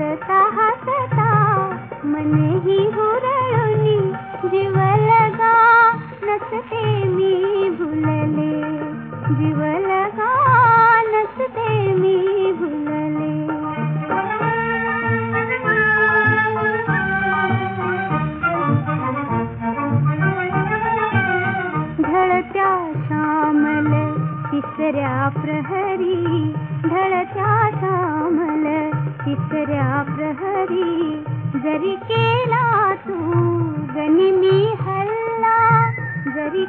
ستا من ہی ہو جیسے میلے جیو لگا نستے شامل تیسرا پرہری دھڑکا شامل۔ کس طرح پرہری زری کیلا تو گنی می ہلا زری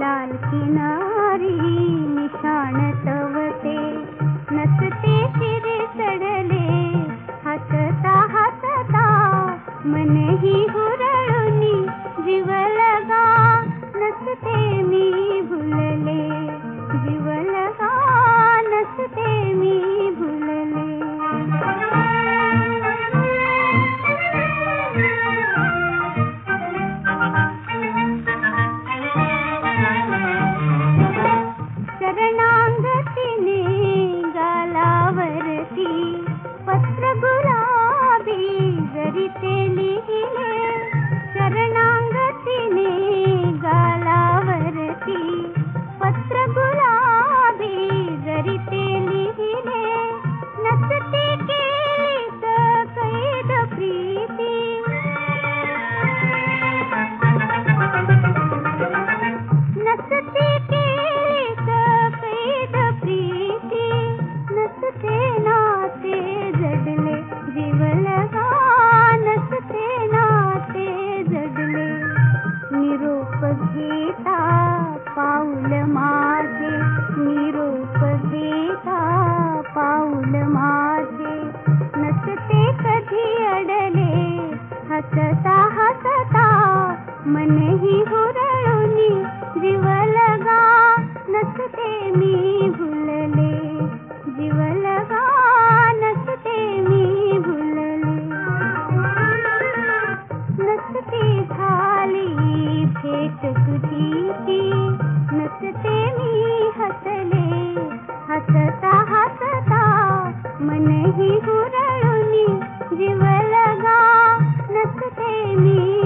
لال کناری نشان توتے من ہی ہو جی لگا نستے بھولے جیول بھول نستے تھالیٹھی نستے می ہنسے ہنستا ہنستا من ہی ہو جا نستے